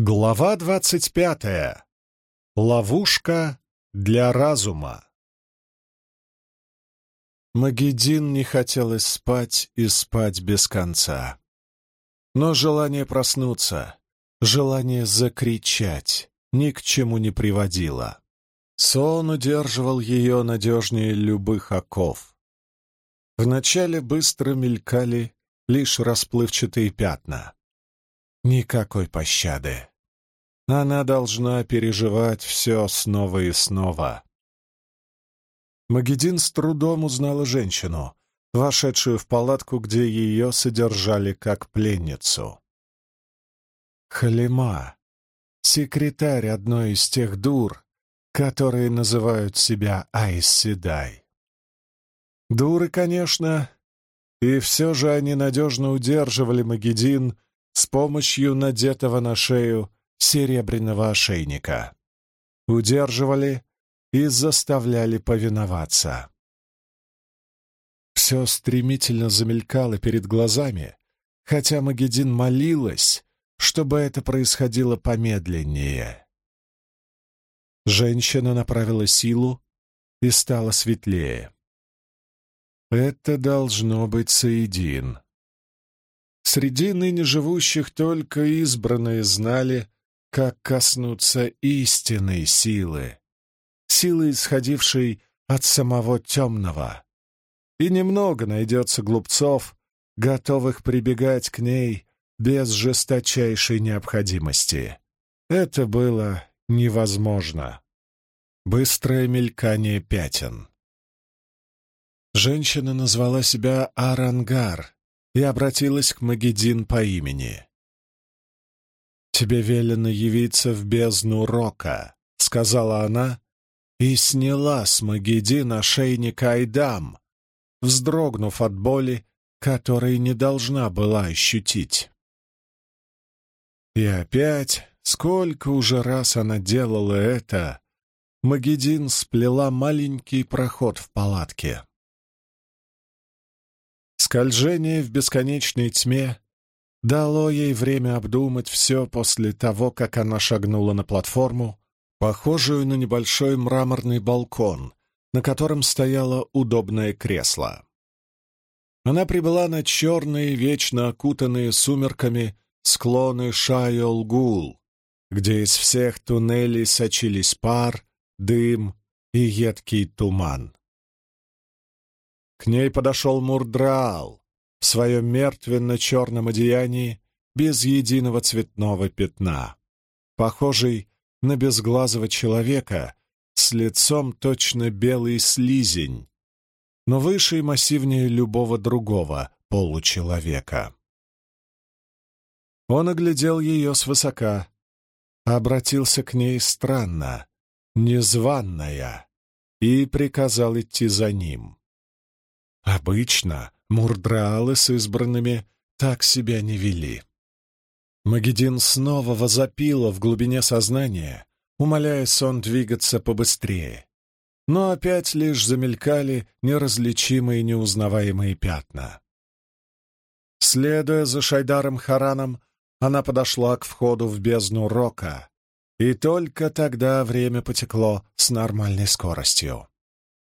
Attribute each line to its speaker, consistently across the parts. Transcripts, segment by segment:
Speaker 1: Глава двадцать пятая. Ловушка для разума. Магеддин не хотелось спать и спать без конца. Но желание проснуться, желание закричать ни к чему не приводило. Сон удерживал ее надежнее любых оков. Вначале быстро мелькали лишь расплывчатые пятна — Никакой пощады. Она должна переживать все снова и снова. Магедин с трудом узнала женщину, вошедшую в палатку, где ее содержали как пленницу. Халима, секретарь одной из тех дур, которые называют себя Айсседай. Дуры, конечно, и все же они надежно удерживали Магедин с помощью надетого на шею серебряного ошейника. Удерживали и заставляли повиноваться. Все стремительно замелькало перед глазами, хотя Магедин молилась, чтобы это происходило помедленнее. Женщина направила силу и стала светлее. Это должно быть Саидин. Среди ныне живущих только избранные знали, как коснуться истинной силы, силы, исходившей от самого темного. И немного найдется глупцов, готовых прибегать к ней без жесточайшей необходимости. Это было невозможно. Быстрое мелькание пятен. Женщина назвала себя Арангар, и обратилась к Магедин по имени. «Тебе велено явиться в бездну Рока», — сказала она, и сняла с Магедин ошейник Айдам, вздрогнув от боли, которой не должна была ощутить. И опять, сколько уже раз она делала это, Магедин сплела маленький проход в палатке. Скольжение в бесконечной тьме дало ей время обдумать все после того, как она шагнула на платформу, похожую на небольшой мраморный балкон, на котором стояло удобное кресло. Она прибыла на черные, вечно окутанные сумерками склоны Шайол-Гул, где из всех туннелей сочились пар, дым и едкий туман. К ней подошел Мурдраал в своем мертвенно-черном одеянии без единого цветного пятна, похожий на безглазого человека с лицом точно белый слизень, но выше и массивнее любого другого получеловека. Он оглядел ее свысока, обратился к ней странно, незваная, и приказал идти за ним. Обычно мурдраалы с избранными так себя не вели. Магедин снова возопила в глубине сознания, умоляя сон двигаться побыстрее. Но опять лишь замелькали неразличимые неузнаваемые пятна. Следуя за Шайдаром Хараном, она подошла к входу в бездну Рока, и только тогда время потекло с нормальной скоростью.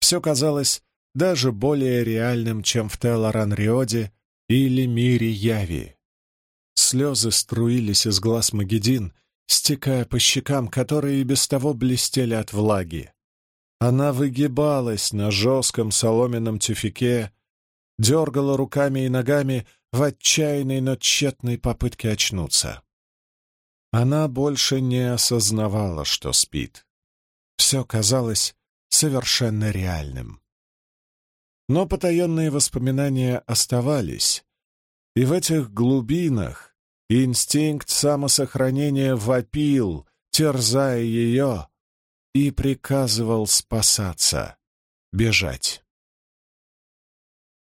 Speaker 1: Все казалось даже более реальным, чем в Телоран-Риоде или мире Яви. Слезы струились из глаз Магедин, стекая по щекам, которые и без того блестели от влаги. Она выгибалась на жестком соломенном тюфике, дергала руками и ногами в отчаянной, но тщетной попытке очнуться. Она больше не осознавала, что спит. Все казалось совершенно реальным. Но потаенные воспоминания оставались, и в этих глубинах инстинкт самосохранения вопил, терзая ее, и приказывал спасаться, бежать.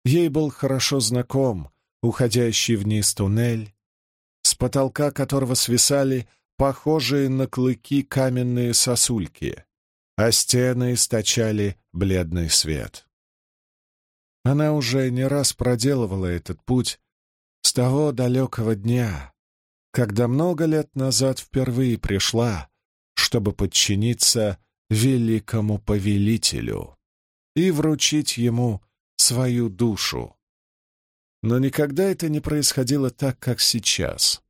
Speaker 1: Ей был хорошо знаком уходящий вниз туннель, с потолка которого свисали похожие на клыки каменные сосульки, а стены источали бледный свет. Она уже не раз проделывала этот путь с того далекого дня, когда много лет назад впервые пришла, чтобы подчиниться великому повелителю и вручить ему свою душу. Но никогда это не происходило так, как сейчас.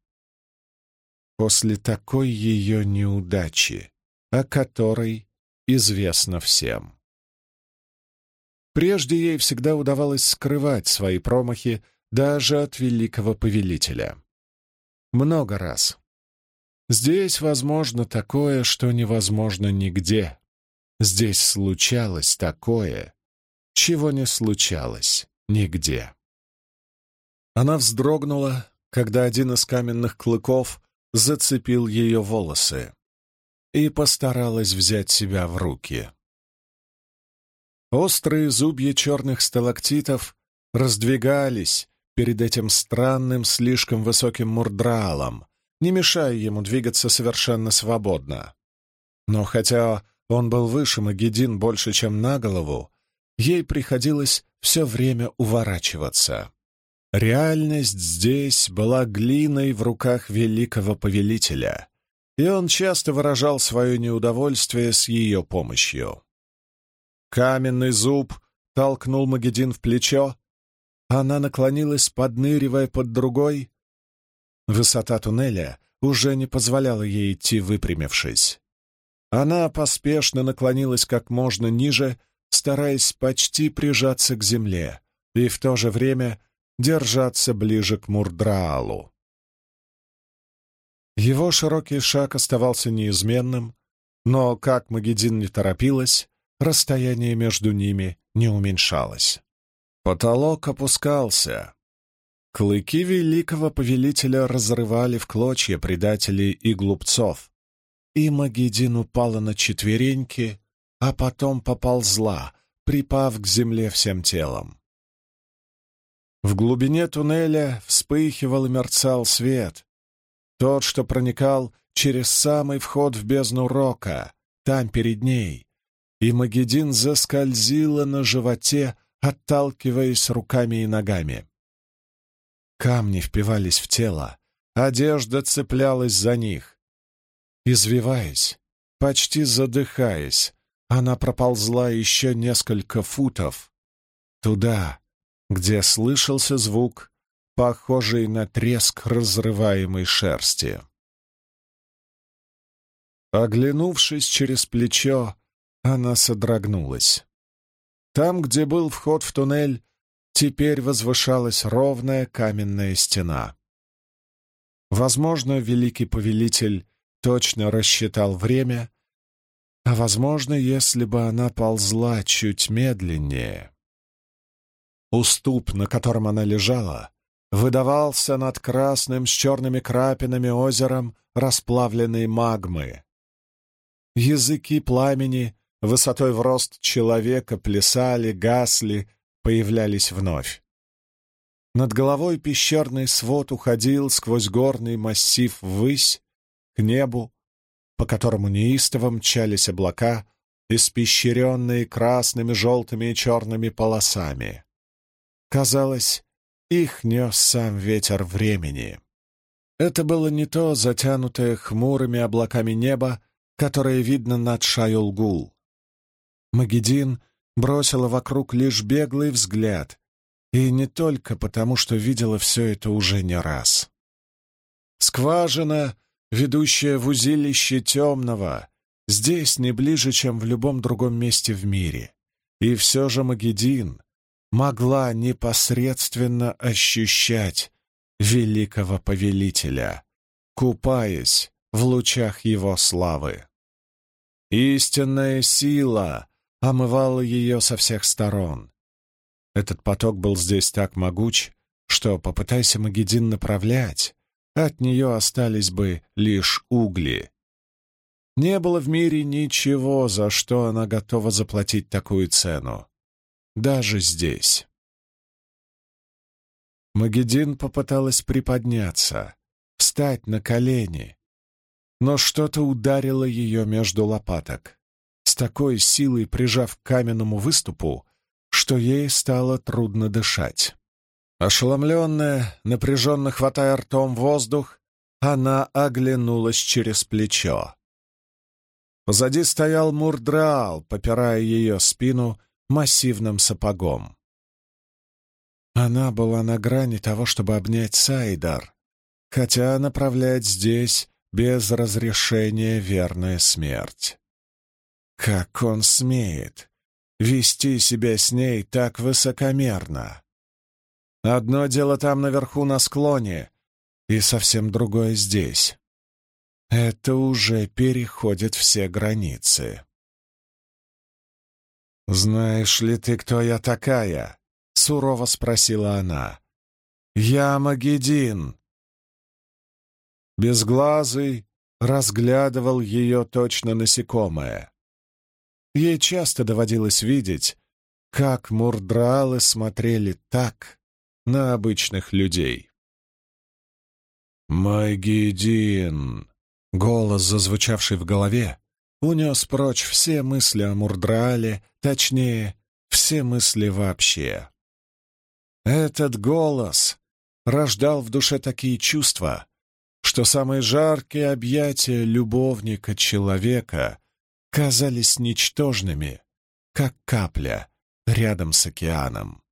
Speaker 1: После такой ее неудачи, о которой известно всем. Прежде ей всегда удавалось скрывать свои промахи даже от великого повелителя. Много раз. Здесь возможно такое, что невозможно нигде. Здесь случалось такое, чего не случалось нигде. Она вздрогнула, когда один из каменных клыков зацепил ее волосы и постаралась взять себя в руки. Острые зубья черных сталактитов раздвигались перед этим странным, слишком высоким мурдралом, не мешая ему двигаться совершенно свободно. Но хотя он был выше Магедин больше, чем на голову, ей приходилось все время уворачиваться. Реальность здесь была глиной в руках великого повелителя, и он часто выражал свое неудовольствие с ее помощью. Каменный зуб толкнул Магедин в плечо, она наклонилась, подныривая под другой. Высота туннеля уже не позволяла ей идти, выпрямившись. Она поспешно наклонилась как можно ниже, стараясь почти прижаться к земле и в то же время держаться ближе к Мурдраалу. Его широкий шаг оставался неизменным, но, как Магедин не торопилась, расстояние между ними не уменьшалось. Потолок опускался. Клыки великого повелителя разрывали в клочья предателей и глупцов, и Магедин упала на четвереньки, а потом поползла, припав к земле всем телом. В глубине туннеля вспыхивал и мерцал свет, тот, что проникал через самый вход в бездну Рока, там перед ней, и Магедин заскользила на животе, отталкиваясь руками и ногами. Камни впивались в тело, одежда цеплялась за них. Извиваясь, почти задыхаясь, она проползла еще несколько футов туда, где слышался звук, похожий на треск разрываемой шерсти. Оглянувшись через плечо, она содрогнулась. Там, где был вход в туннель, теперь возвышалась ровная каменная стена. Возможно, великий повелитель точно рассчитал время, а, возможно, если бы она ползла чуть медленнее. Уступ, на котором она лежала, выдавался над красным с черными крапинами озером расплавленной магмы. Языки пламени высотой в рост человека плясали, гасли, появлялись вновь. Над головой пещерный свод уходил сквозь горный массив ввысь, к небу, по которому неистово мчались облака, испещренные красными, желтыми и черными полосами. Казалось, их нес сам ветер времени. Это было не то затянутое хмурыми облаками небо, которое видно над Шайолгул. Магедин бросила вокруг лишь беглый взгляд, и не только потому, что видела все это уже не раз. Скважина, ведущая в узилище темного, здесь не ближе, чем в любом другом месте в мире. И все же Магедин могла непосредственно ощущать великого повелителя, купаясь в лучах его славы. Истинная сила омывала ее со всех сторон. Этот поток был здесь так могуч, что, попытайся Магедин направлять, от нее остались бы лишь угли. Не было в мире ничего, за что она готова заплатить такую цену. Даже здесь. Магедин попыталась приподняться, встать на колени, но что-то ударило ее между лопаток такой силой прижав к каменному выступу, что ей стало трудно дышать. Ошеломленная, напряженно хватая ртом воздух, она оглянулась через плечо. Позади стоял Мурдраал, попирая ее спину массивным сапогом. Она была на грани того, чтобы обнять Сайдар, хотя направлять здесь без разрешения верная смерть. Как он смеет вести себя с ней так высокомерно? Одно дело там наверху на склоне, и совсем другое здесь. Это уже переходит все границы. «Знаешь ли ты, кто я такая?» — сурово спросила она. «Я Магедин». Безглазый разглядывал ее точно насекомое. Ей часто доводилось видеть, как мурдралы смотрели так на обычных людей. «Магедин!» — голос, зазвучавший в голове, унес прочь все мысли о Мурдрале, точнее, все мысли вообще. Этот голос рождал в душе такие чувства, что самые жаркие объятия любовника человека казались ничтожными, как капля рядом с океаном.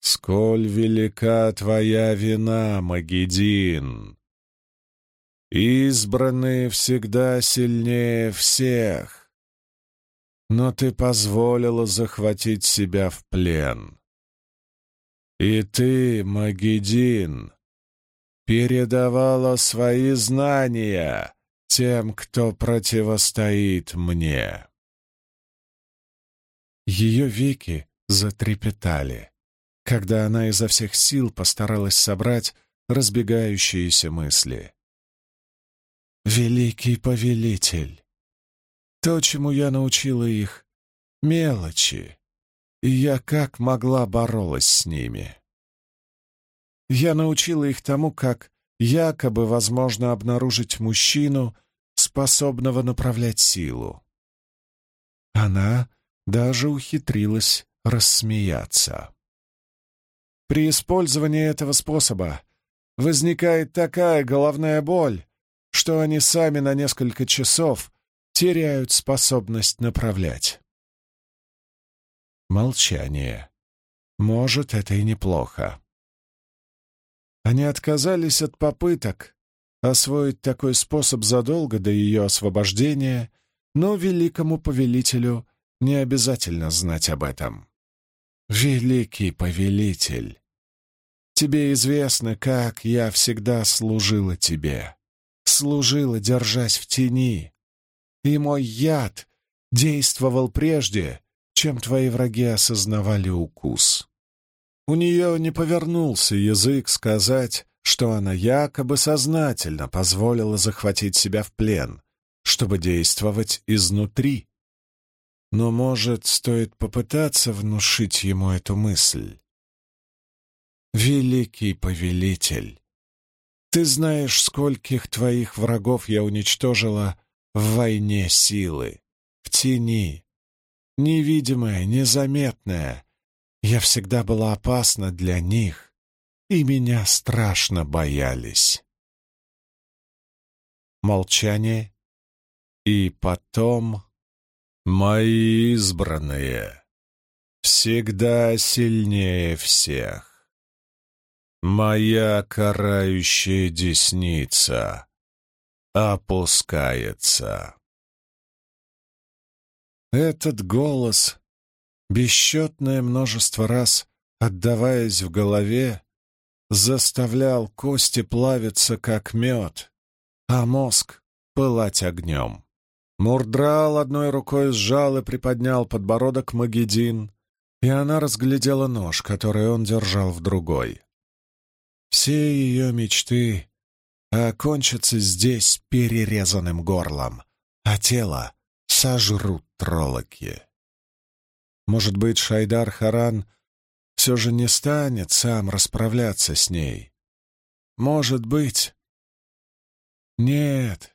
Speaker 1: «Сколь велика твоя вина, Магедин!» Избранные всегда сильнее всех. Но ты позволила захватить себя в плен. И ты, Магедин, передавала свои знания тем, кто противостоит мне. Ее веки затрепетали, когда она изо всех сил постаралась собрать разбегающиеся мысли. Великий повелитель! То, чему я научила их, — мелочи, и я как могла боролась с ними. Я научила их тому, как якобы возможно обнаружить мужчину, способного направлять силу. Она даже ухитрилась рассмеяться. При использовании этого способа возникает такая головная боль, что они сами на несколько часов теряют способность направлять. Молчание. Может, это и неплохо. Они отказались от попыток освоить такой способ задолго до ее освобождения, но великому повелителю не обязательно знать об этом. «Великий повелитель, тебе известно, как я всегда служила тебе служила, держась в тени. И мой яд действовал прежде, чем твои враги осознавали укус. У нее не повернулся язык сказать, что она якобы сознательно позволила захватить себя в плен, чтобы действовать изнутри. Но, может, стоит попытаться внушить ему эту мысль. «Великий повелитель, ты знаешь, скольких твоих врагов я уничтожила в войне силы, в тени. Невидимая, незаметная. Я всегда была опасна для них, и меня страшно боялись. Молчание. И потом... Мои избранные всегда сильнее всех. Моя карающая десница опускается. Этот голос, бесчетное множество раз отдаваясь в голове, заставлял кости плавиться, как мед, а мозг пылать огнем. Мурдрал одной рукой сжал и приподнял подбородок Магедин, и она разглядела нож, который он держал в другой. Все ее мечты окончатся здесь перерезанным горлом, а тело сожрут троллоки. Может быть, Шайдар Харан все же не станет сам расправляться с ней. Может быть. Нет,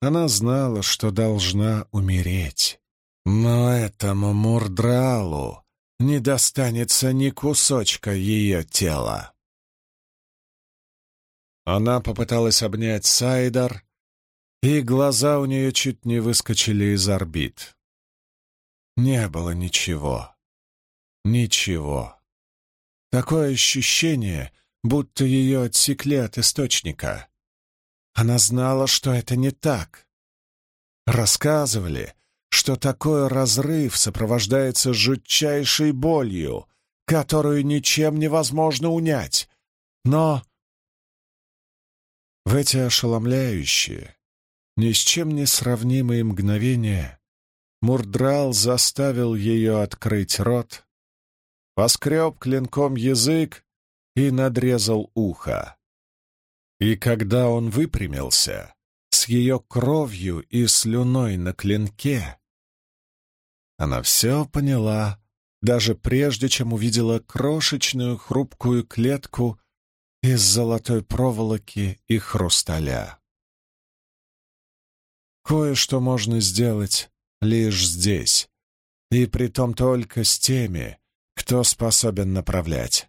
Speaker 1: она знала, что должна умереть. Но этому Мурдралу не достанется ни кусочка ее тела. Она попыталась обнять Сайдар, и глаза у нее чуть не выскочили из орбит. Не было ничего. Ничего. Такое ощущение, будто ее отсекли от источника. Она знала, что это не так. Рассказывали, что такой разрыв сопровождается жутчайшей болью, которую ничем невозможно унять. Но в эти ошеломляющие, ни с чем не сравнимые мгновения Мурдрал заставил ее открыть рот, поскреб клинком язык и надрезал ухо. И когда он выпрямился, с ее кровью и слюной на клинке, она все поняла, даже прежде чем увидела крошечную хрупкую клетку из золотой проволоки и хрусталя. Кое-что можно сделать лишь здесь, и притом только с теми, кто способен направлять.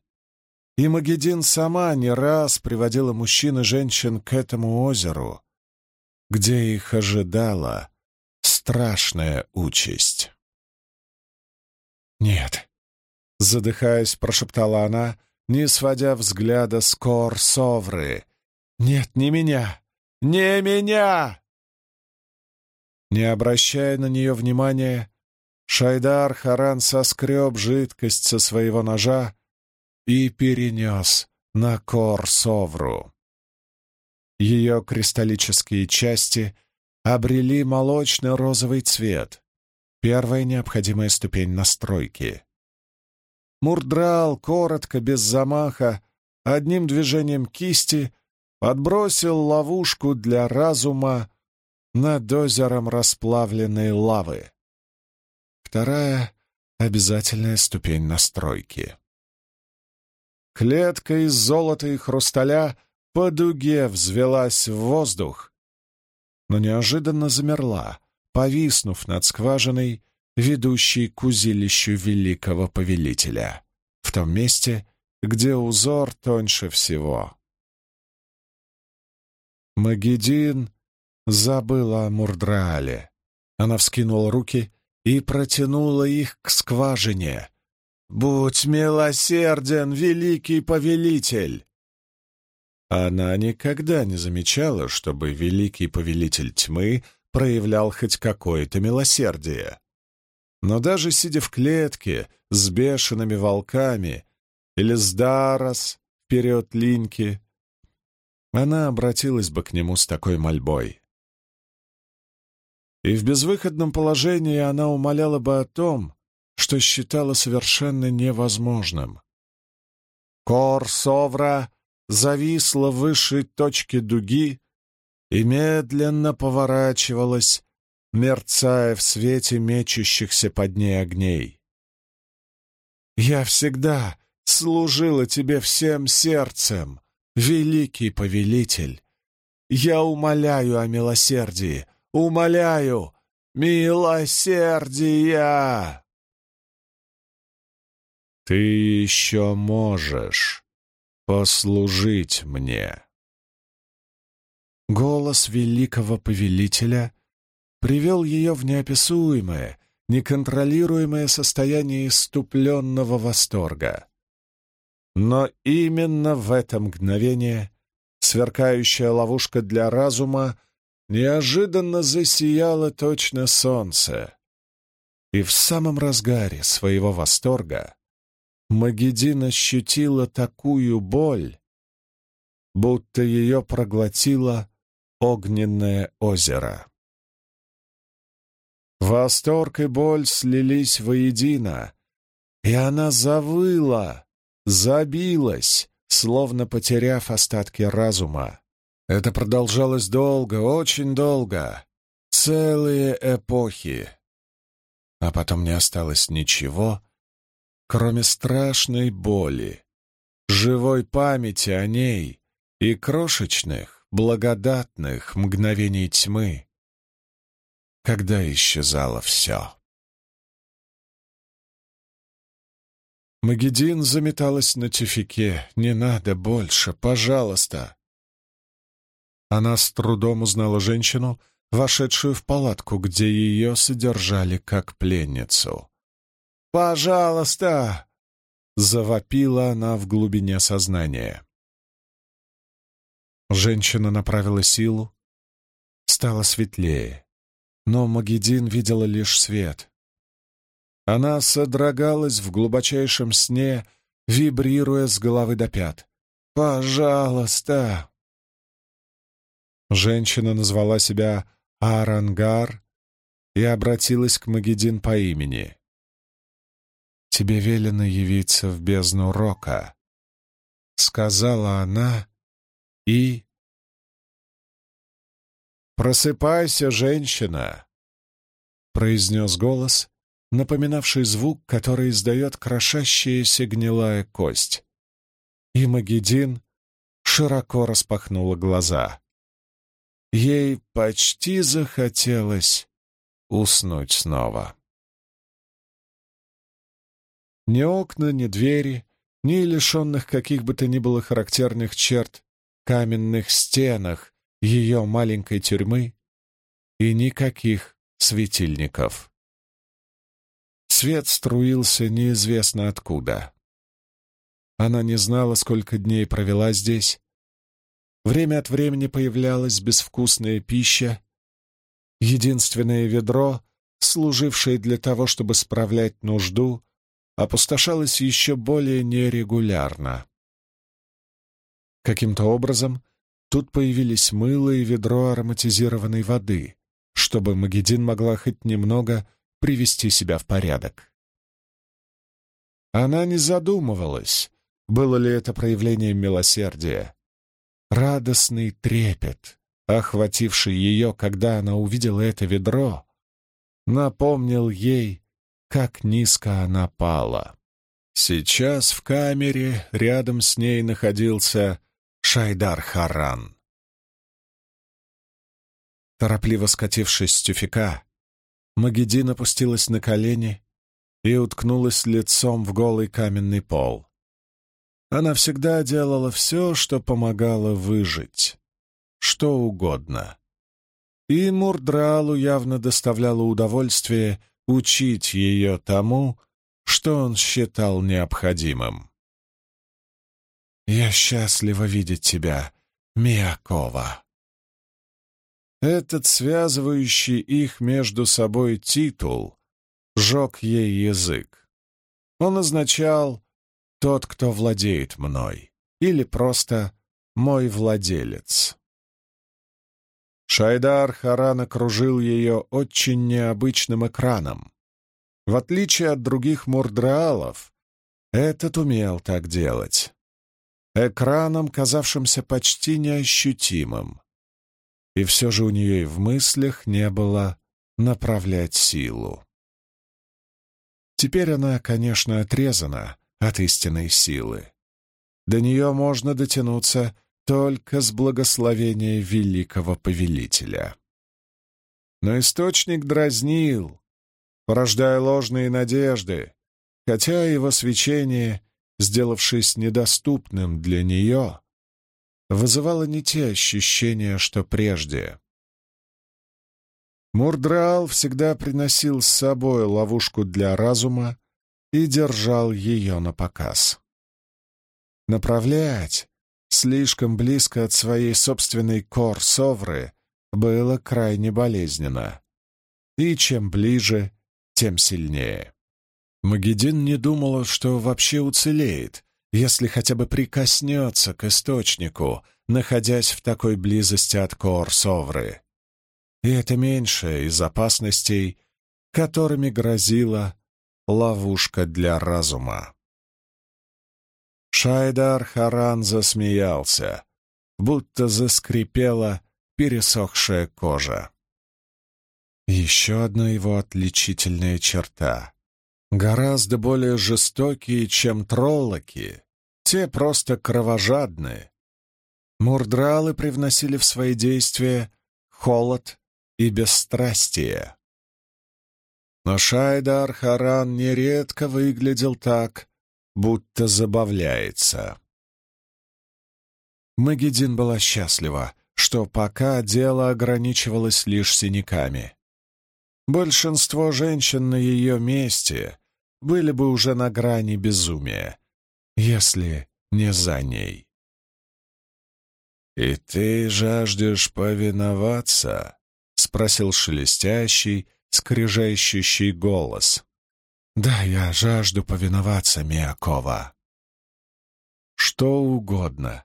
Speaker 1: И Магедин сама не раз приводила мужчин и женщин к этому озеру, где их ожидала страшная участь. «Нет», — задыхаясь, прошептала она, не сводя взгляда с кор Совры. «Нет, не меня! Не меня!» Не обращая на нее внимания, Шайдар Харан соскреб жидкость со своего ножа и перенес на кор Совру. Ее кристаллические части обрели молочно-розовый цвет, первая необходимая ступень настройки. Мурдрал коротко, без замаха, одним движением кисти подбросил ловушку для разума над озером расплавленной лавы. Вторая — обязательная ступень настройки. Клетка из золота и хрусталя по дуге взвелась в воздух, но неожиданно замерла, повиснув над скважиной ведущий к узилищу великого повелителя, в том месте, где узор тоньше всего. Магедин забыл о Мурдраале. Она вскинула руки и протянула их к скважине. «Будь милосерден, великий повелитель!» Она никогда не замечала, чтобы великий повелитель тьмы проявлял хоть какое-то милосердие. Но даже сидя в клетке с бешеными волками или с Дарос вперед Линки, она обратилась бы к нему с такой мольбой. И в безвыходном положении она умоляла бы о том, что считала совершенно невозможным. Кор Совра зависла в высшей точке дуги и медленно поворачивалась, мерцая в свете мечущихся под ней огней. «Я всегда служила тебе всем сердцем, великий повелитель. Я умоляю о милосердии, умоляю, милосердия!» «Ты еще можешь послужить мне!» Голос великого повелителя привел ее в неописуемое, неконтролируемое состояние иступленного восторга. Но именно в это мгновение сверкающая ловушка для разума неожиданно засияла точно солнце. И в самом разгаре своего восторга Магедин ощутила такую боль, будто ее проглотило огненное озеро. Восторг и боль слились воедино, и она завыла, забилась, словно потеряв остатки разума. Это продолжалось долго, очень долго, целые эпохи. А потом не осталось ничего, кроме страшной боли, живой памяти о ней и крошечных, благодатных мгновений тьмы, когда исчезало все. Магедин заметалась на тюфике. «Не надо больше, пожалуйста!» Она с трудом узнала женщину, вошедшую в палатку, где ее содержали как пленницу. «Пожалуйста!» — завопила она в глубине сознания. Женщина направила силу. Стало светлее, но Магедин видела лишь свет. Она содрогалась в глубочайшем сне, вибрируя с головы до пят. «Пожалуйста!» Женщина назвала себя Арангар и обратилась к Магедин по имени. «Тебе велено явиться в бездну Рока», — сказала она, и... «Просыпайся, женщина!» — произнес голос, напоминавший звук, который издает крошащаяся гнилая кость. И Магедин широко распахнула глаза. Ей почти захотелось уснуть снова. Ни окна, ни двери, ни лишенных каких бы то ни было характерных черт каменных стенах ее маленькой тюрьмы и никаких светильников. Свет струился неизвестно откуда. Она не знала, сколько дней провела здесь, Время от времени появлялась безвкусная пища. Единственное ведро, служившее для того, чтобы справлять нужду, опустошалось еще более нерегулярно. Каким-то образом тут появились мыло и ведро ароматизированной воды, чтобы Магедин могла хоть немного привести себя в порядок. Она не задумывалась, было ли это проявлением милосердия. Радостный трепет, охвативший ее, когда она увидела это ведро, напомнил ей, как низко она пала. Сейчас в камере рядом с ней находился Шайдар Харан. Торопливо скатившись с тюфика, Магедин опустилась на колени и уткнулась лицом в голый каменный пол. Она всегда делала все, что помогало выжить. Что угодно. И Мурдралу явно доставляло удовольствие учить ее тому, что он считал необходимым. «Я счастлива видеть тебя, Миякова». Этот связывающий их между собой титул жег ей язык. Он означал тот, кто владеет мной, или просто мой владелец. Шайдар Харан окружил ее очень необычным экраном. В отличие от других мурдраалов, этот умел так делать. Экраном, казавшимся почти неощутимым. И все же у нее и в мыслях не было направлять силу. Теперь она, конечно, отрезана от истинной силы. До нее можно дотянуться только с благословения великого повелителя. Но источник дразнил, порождая ложные надежды, хотя его свечение, сделавшись недоступным для нее, вызывало не те ощущения, что прежде. Мурдраал всегда приносил с собой ловушку для разума, и держал ее на показ. Направлять слишком близко от своей собственной кор-совры было крайне болезненно. И чем ближе, тем сильнее. Магедин не думала, что вообще уцелеет, если хотя бы прикоснется к источнику, находясь в такой близости от кор-совры. И это меньшее из опасностей, которыми грозила ловушка для разума. Шайдар Харан засмеялся, будто заскрипела пересохшая кожа. Еще одна его отличительная черта. Гораздо более жестокие, чем троллоки, те просто кровожадные. Мурдралы привносили в свои действия холод и бесстрастие. Но Шайдар Харан нередко выглядел так, будто забавляется. Магедин была счастлива, что пока дело ограничивалось лишь синяками. Большинство женщин на ее месте были бы уже на грани безумия, если не за ней. «И ты жаждешь повиноваться?» — спросил шелестящий, скрежещущий голос. «Да, я жажду повиноваться, Миакова. Что угодно,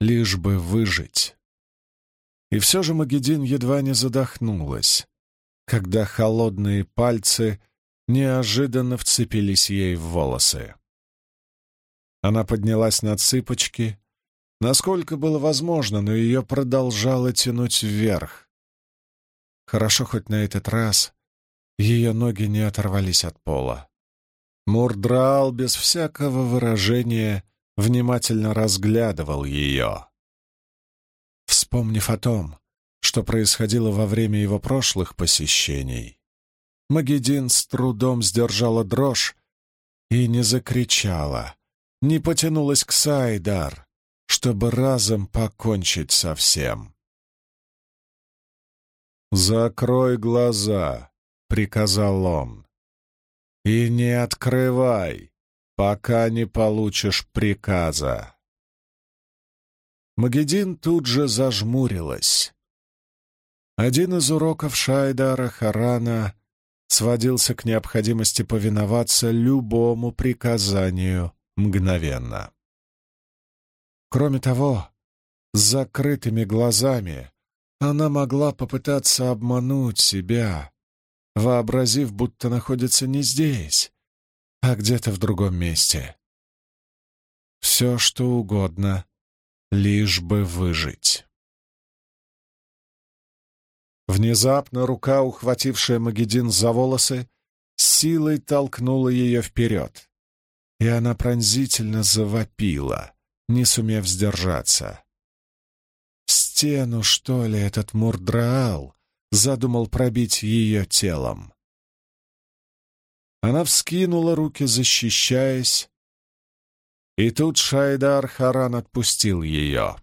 Speaker 1: лишь бы выжить». И все же Магедин едва не задохнулась, когда холодные пальцы неожиданно вцепились ей в волосы. Она поднялась на цыпочки, насколько было возможно, но ее продолжало тянуть вверх. Хорошо хоть на этот раз ее ноги не оторвались от пола. Мурдрал без всякого выражения внимательно разглядывал ее. Вспомнив о том, что происходило во время его прошлых посещений, Магедин с трудом сдержала дрожь и не закричала, не потянулась к Сайдар, чтобы разом покончить со всем. «Закрой глаза», — приказал он, — «и не открывай, пока не получишь приказа». Магедин тут же зажмурилась. Один из уроков Шайдара Харана сводился к необходимости повиноваться любому приказанию мгновенно. Кроме того, с закрытыми глазами она могла попытаться обмануть себя, вообразив, будто находится не здесь, а где-то в другом месте. Все, что угодно, лишь бы выжить. Внезапно рука, ухватившая Магедин за волосы, силой толкнула ее вперед, и она пронзительно завопила, не сумев сдержаться. Стену, что ли, этот Мурдраал задумал пробить ее телом? Она вскинула руки, защищаясь, и тут Шайдар Харан отпустил ее.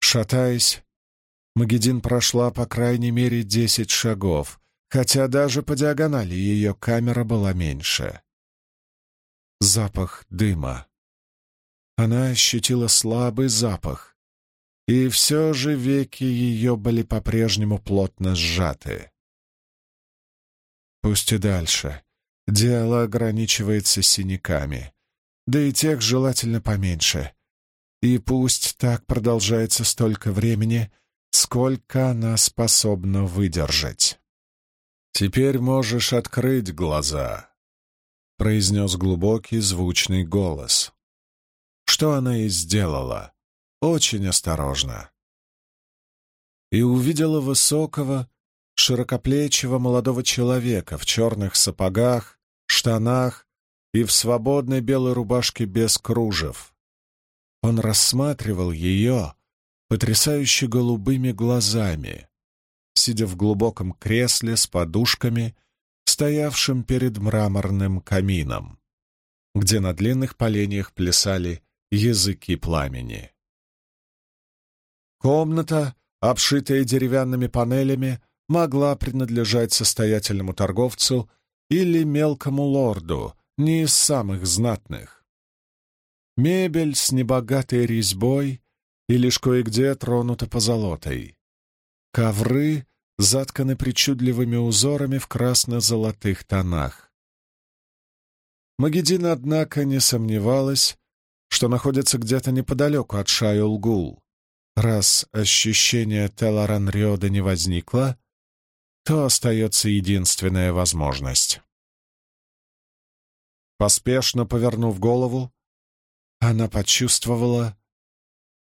Speaker 1: Шатаясь, Магедин прошла по крайней мере десять шагов, хотя даже по диагонали ее камера была меньше. Запах дыма. Она ощутила слабый запах, и все же веки ее были по-прежнему плотно сжаты. Пусть и дальше. Дело ограничивается синяками, да и тех желательно поменьше. И пусть так продолжается столько времени — сколько она способна выдержать. «Теперь можешь открыть глаза», — произнес глубокий звучный голос. Что она и сделала, очень осторожно. И увидела высокого, широкоплечего молодого человека в черных сапогах, штанах и в свободной белой рубашке без кружев. Он рассматривал ее, потрясающе голубыми глазами, сидя в глубоком кресле с подушками, стоявшим перед мраморным камином, где на длинных поленьях плясали языки пламени. Комната, обшитая деревянными панелями, могла принадлежать состоятельному торговцу или мелкому лорду, не из самых знатных. Мебель с небогатой резьбой и лишь кое-где тронуто позолотой. Ковры затканы причудливыми узорами в красно-золотых тонах. Магедина, однако, не сомневалась, что находится где-то неподалеку от Шайолгул. Раз ощущение Теларанриода не возникло, то остается единственная возможность. Поспешно повернув голову, она почувствовала,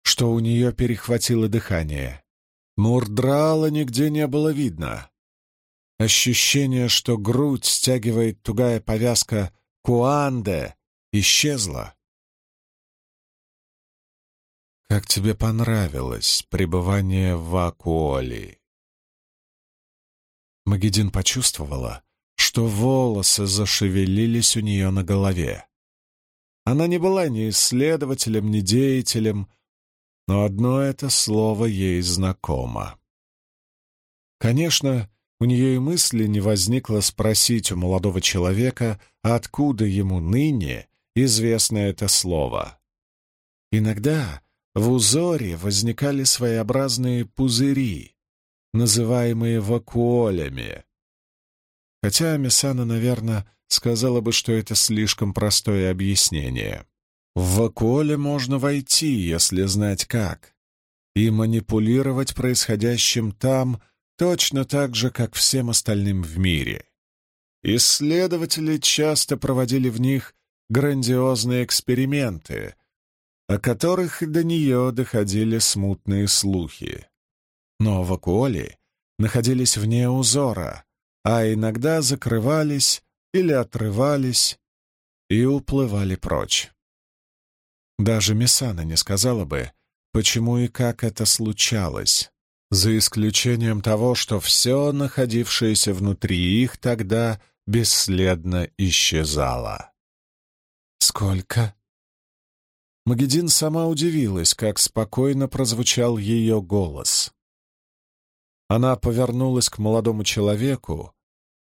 Speaker 1: что у нее перехватило дыхание. Мурдрала нигде не было видно. Ощущение, что грудь стягивает тугая повязка Куанде, исчезло. «Как тебе понравилось пребывание в Акуоли?» Магедин почувствовала, что волосы зашевелились у нее на голове. Она не была ни исследователем, ни деятелем, но одно это слово ей знакомо. Конечно, у нее и мысли не возникло спросить у молодого человека, откуда ему ныне известно это слово. Иногда в узоре возникали своеобразные пузыри, называемые вакуолями. Хотя Мисана, наверное, сказала бы, что это слишком простое объяснение. В вакуоле можно войти, если знать как, и манипулировать происходящим там точно так же, как всем остальным в мире. Исследователи часто проводили в них грандиозные эксперименты, о которых до нее доходили смутные слухи. Но вакуоли находились вне узора, а иногда закрывались или отрывались и уплывали прочь. Даже Мисана не сказала бы, почему и как это случалось, за исключением того, что все находившееся внутри их тогда бесследно исчезало. «Сколько?» Магедин сама удивилась, как спокойно прозвучал ее голос. Она повернулась к молодому человеку,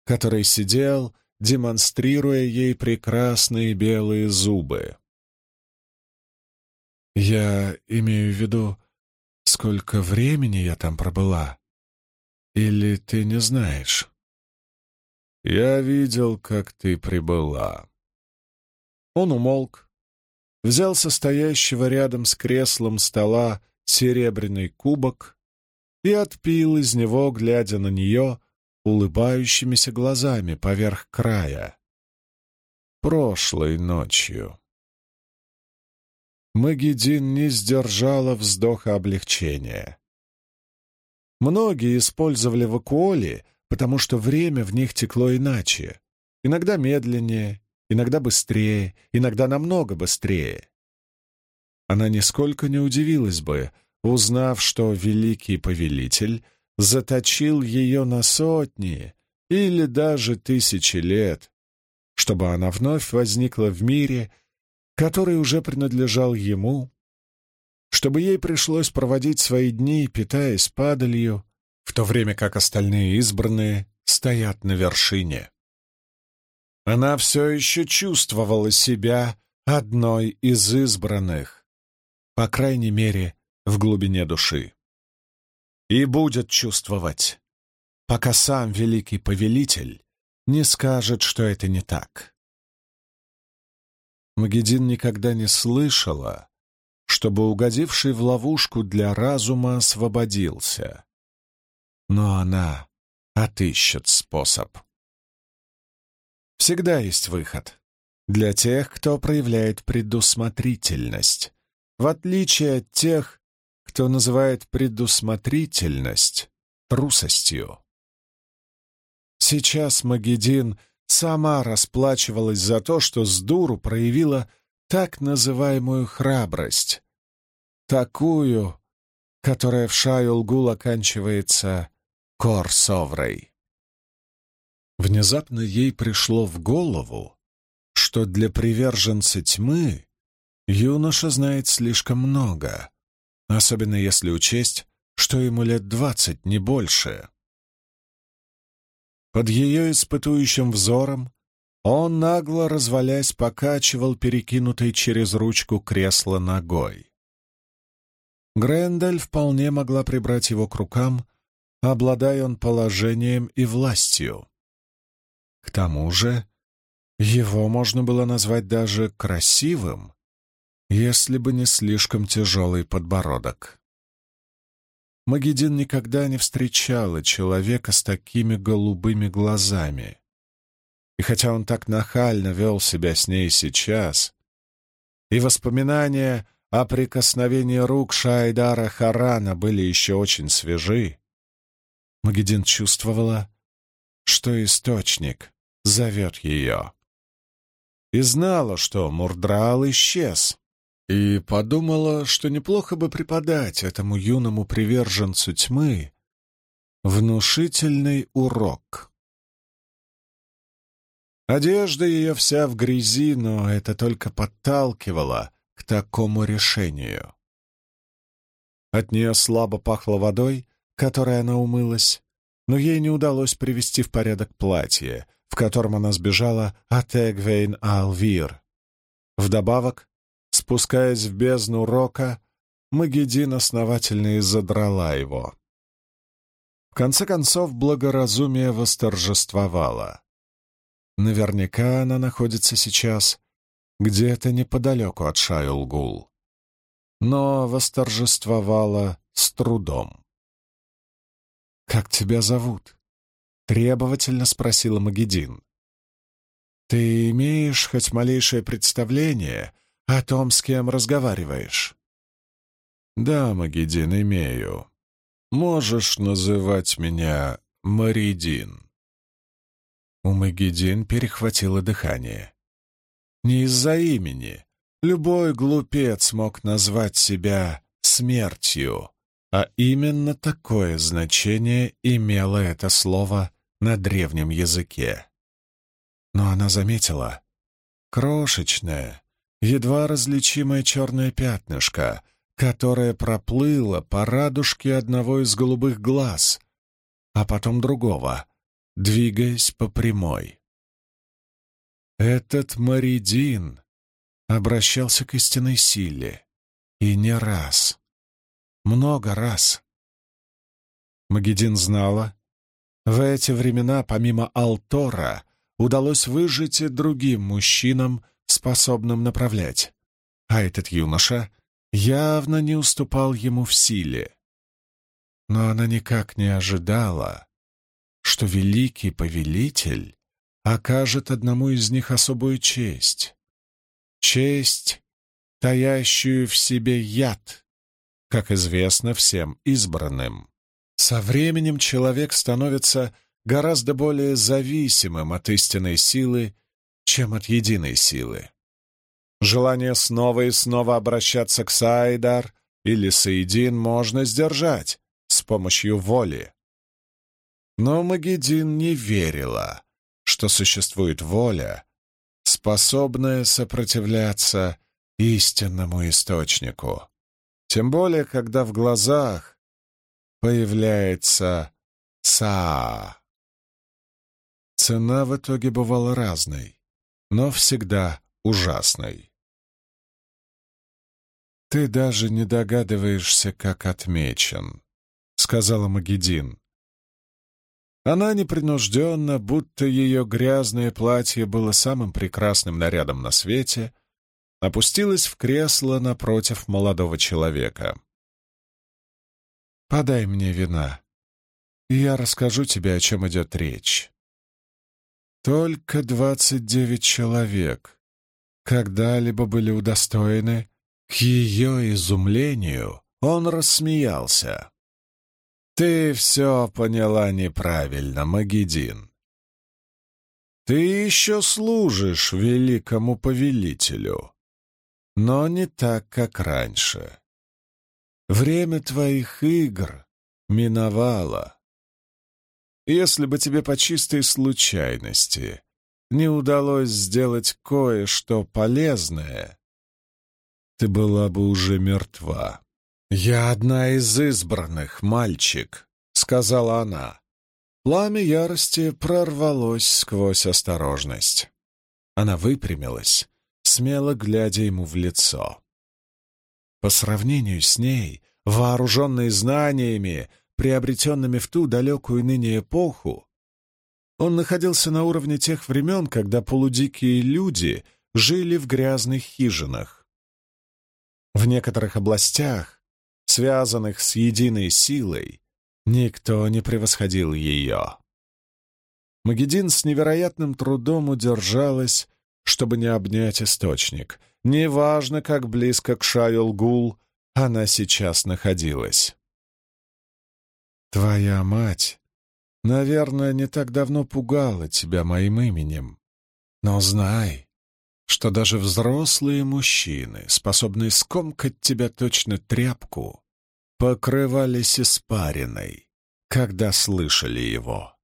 Speaker 1: который сидел, демонстрируя ей прекрасные белые зубы. Я имею в виду, сколько времени я там пробыла. Или ты не знаешь? Я видел, как ты прибыла. Он умолк, взял состоящего рядом с креслом стола серебряный кубок и отпил из него, глядя на нее улыбающимися глазами поверх края. Прошлой ночью. Магедин не сдержала вздоха облегчения. Многие использовали вакуоли, потому что время в них текло иначе. Иногда медленнее, иногда быстрее, иногда намного быстрее. Она нисколько не удивилась бы, узнав, что великий повелитель заточил ее на сотни или даже тысячи лет, чтобы она вновь возникла в мире — который уже принадлежал ему, чтобы ей пришлось проводить свои дни, питаясь падалью, в то время как остальные избранные стоят на вершине. Она все еще чувствовала себя одной из избранных, по крайней мере, в глубине души. И будет чувствовать, пока сам великий повелитель не скажет, что это не так. Магедин никогда не слышала, чтобы угодивший в ловушку для разума освободился. Но она отыщет способ. Всегда есть выход для тех, кто проявляет предусмотрительность, в отличие от тех, кто называет предусмотрительность трусостью. Сейчас Магедин — сама расплачивалась за то, что с дуру проявила так называемую храбрость, такую, которая в Шайолгул оканчивается Корсоврой. Внезапно ей пришло в голову, что для приверженца тьмы юноша знает слишком много, особенно если учесть, что ему лет двадцать, не больше. Под ее испытующим взором он, нагло развалясь, покачивал перекинутой через ручку кресла ногой. Грендель вполне могла прибрать его к рукам, обладая он положением и властью. К тому же его можно было назвать даже красивым, если бы не слишком тяжелый подбородок. Магедин никогда не встречала человека с такими голубыми глазами. И хотя он так нахально вел себя с ней сейчас, и воспоминания о прикосновении рук Шайдара Харана были еще очень свежи, Магедин чувствовала, что источник зовет ее. И знала, что Мурдрал исчез, и подумала, что неплохо бы преподать этому юному приверженцу тьмы внушительный урок. Одежда ее вся в грязи, но это только подталкивало к такому решению. От нее слабо пахло водой, которой она умылась, но ей не удалось привести в порядок платье, в котором она сбежала от Эгвейн Алвир. Вдобавок, спускаясь в бездну рока, Магедин основательно и задрала его. В конце концов, благоразумие восторжествовало. Наверняка она находится сейчас где-то неподалеку от Шайлгул. Но восторжествовала с трудом. «Как тебя зовут?» — требовательно спросила Магедин. «Ты имеешь хоть малейшее представление о том, с кем разговариваешь?» «Да, Магедин, имею. Можешь называть меня Маридин». У Магедин перехватило дыхание. Не из-за имени. Любой глупец мог назвать себя смертью, а именно такое значение имело это слово на древнем языке. Но она заметила крошечное, едва различимое черное пятнышко, которое проплыло по радужке одного из голубых глаз, а потом другого, двигаясь по прямой. Этот Маридин обращался к истинной силе. И не раз. Много раз. Магедин знала, в эти времена, помимо Алтора, удалось выжить и другим мужчинам, способным направлять. А этот юноша явно не уступал ему в силе. Но она никак не ожидала, что великий повелитель окажет одному из них особую честь. Честь, таящую в себе яд, как известно всем избранным. Со временем человек становится гораздо более зависимым от истинной силы, чем от единой силы. Желание снова и снова обращаться к Сайдар или Саидин можно сдержать с помощью воли. Но Магедин не верила, что существует воля, способная сопротивляться истинному источнику. Тем более, когда в глазах появляется Саа. Цена в итоге бывала разной, но всегда ужасной. «Ты даже не догадываешься, как отмечен», — сказала Магедин. Она непринужденно, будто ее грязное платье было самым прекрасным нарядом на свете, опустилась в кресло напротив молодого человека. «Подай мне вина, и я расскажу тебе, о чем идет речь». Только двадцать девять человек когда-либо были удостоены, к ее изумлению он рассмеялся. «Ты все поняла неправильно, Магедин. Ты еще служишь великому повелителю, но не так, как раньше. Время твоих игр миновало. Если бы тебе по чистой случайности не удалось сделать кое-что полезное, ты была бы уже мертва. «Я одна из избранных, мальчик», — сказала она. Пламя ярости прорвалось сквозь осторожность. Она выпрямилась, смело глядя ему в лицо. По сравнению с ней, вооруженной знаниями, приобретенными в ту далекую ныне эпоху, он находился на уровне тех времен, когда полудикие люди жили в грязных хижинах. В некоторых областях связанных с единой силой, никто не превосходил ее. Магедин с невероятным трудом удержалась, чтобы не обнять источник. Неважно, как близко к Шайолгул она сейчас находилась. «Твоя мать, наверное, не так давно пугала тебя моим именем. Но знай, что даже взрослые мужчины, способные скомкать тебя точно тряпку, покрывались испариной, когда слышали его.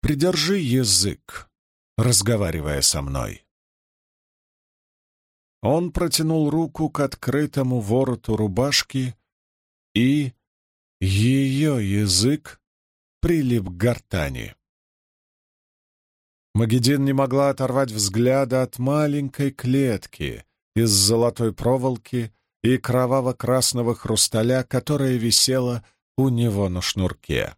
Speaker 1: «Придержи язык, разговаривая со мной». Он протянул руку к открытому вороту рубашки, и ее язык прилип к гортани. Магедин не могла оторвать взгляда от маленькой клетки из золотой проволоки и кроваво-красного хрусталя, которая висела у него на шнурке.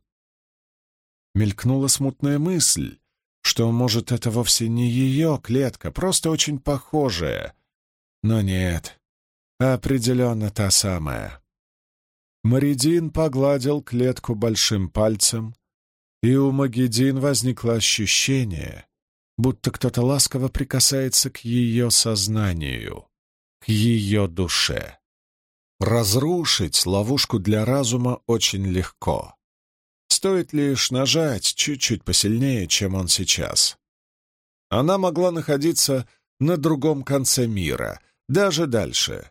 Speaker 1: Мелькнула смутная мысль, что, может, это вовсе не ее клетка, просто очень похожая. Но нет, определенно та самая. Маридин погладил клетку большим пальцем, и у Магедин возникло ощущение, будто кто-то ласково прикасается к ее сознанию, к ее душе. Разрушить ловушку для разума очень легко. Стоит лишь нажать чуть-чуть посильнее, чем он сейчас. Она могла находиться на другом конце мира, даже дальше,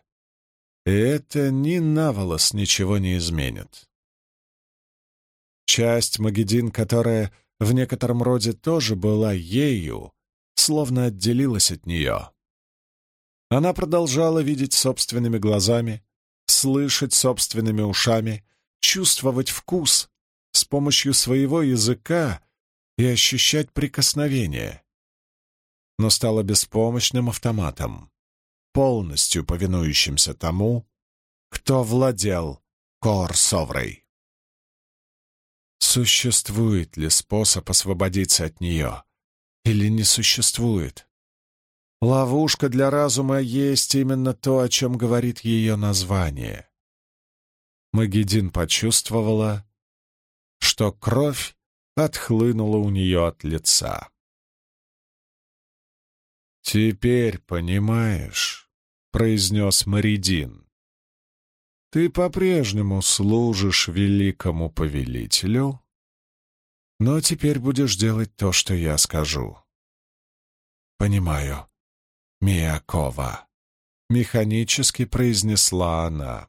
Speaker 1: и это ни на волос ничего не изменит. Часть Магедин, которая в некотором роде тоже была ею, словно отделилась от нее. Она продолжала видеть собственными глазами, слышать собственными ушами, чувствовать вкус с помощью своего языка и ощущать прикосновение. Но стала беспомощным автоматом полностью повинующимся тому, кто владел Кор-Соврой. Существует ли способ освободиться от нее? Или не существует? Ловушка для разума есть именно то, о чем говорит ее название. Магедин почувствовала, что кровь отхлынула у нее от лица. «Теперь понимаешь?» произнес Маридин. «Ты по-прежнему служишь великому повелителю, но теперь будешь делать то, что я скажу». «Понимаю, Миякова», — механически произнесла она.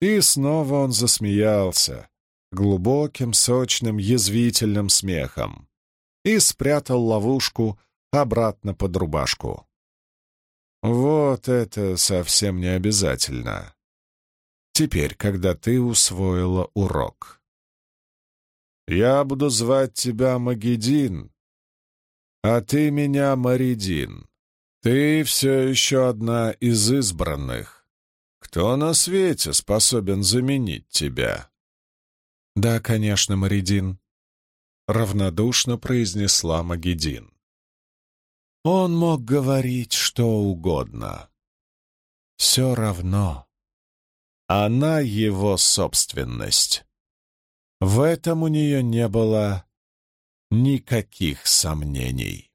Speaker 1: И снова он засмеялся глубоким, сочным, язвительным смехом и спрятал ловушку обратно под рубашку. Вот это совсем не обязательно. Теперь, когда ты усвоила урок. Я буду звать тебя Магедин, а ты меня Маридин. Ты все еще одна из избранных. Кто на свете способен заменить тебя? Да, конечно, Маридин, — равнодушно произнесла Магедин. Он мог говорить что угодно. Все равно. Она его собственность. В этом у нее не было никаких сомнений.